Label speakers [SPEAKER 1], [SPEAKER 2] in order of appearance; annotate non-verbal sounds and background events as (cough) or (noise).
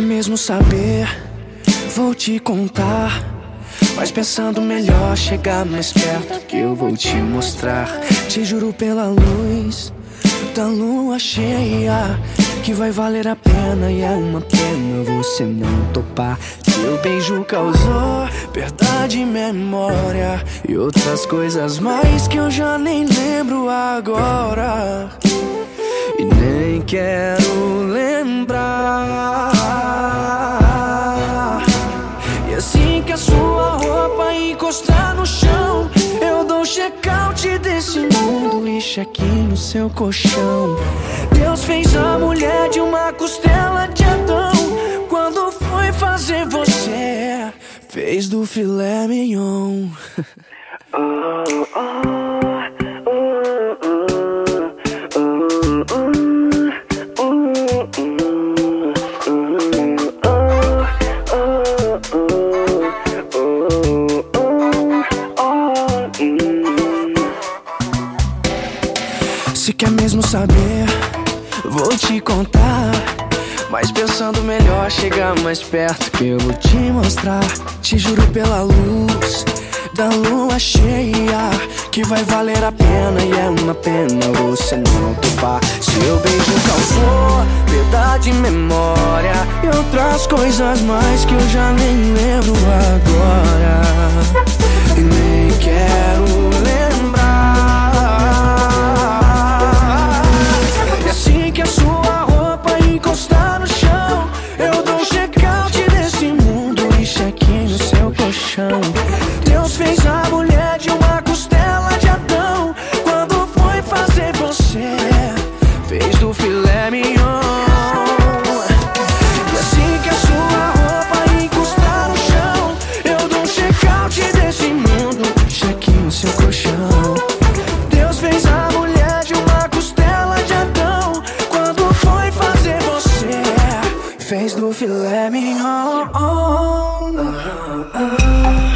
[SPEAKER 1] mesmo saber, vou te contar. Mas pensando melhor, chegar mais perto que eu vou te mostrar. Te juro pela luz da lua cheia que vai valer a pena e é uma pena você não topar. Seu beijo causou perda de memória e outras coisas mais que eu já nem lembro agora e nem quero lembrar. Mundo e check-in no seu colchão. Deus fez a mulher de uma costela de Adão. Quando foi fazer você, fez do filé mignon. oh, (laughs) oh. Saber, vou te contar. Mas pensando melhor, chegar mais perto que eu vou te mostrar. Te juro pela luz da lua cheia que vai valer a pena e é uma pena você não topar. Seu beijo causou perda de memória e outras coisas mais que eu já nem lembro agora. E nem quero Don't mignon. Oh, oh, oh.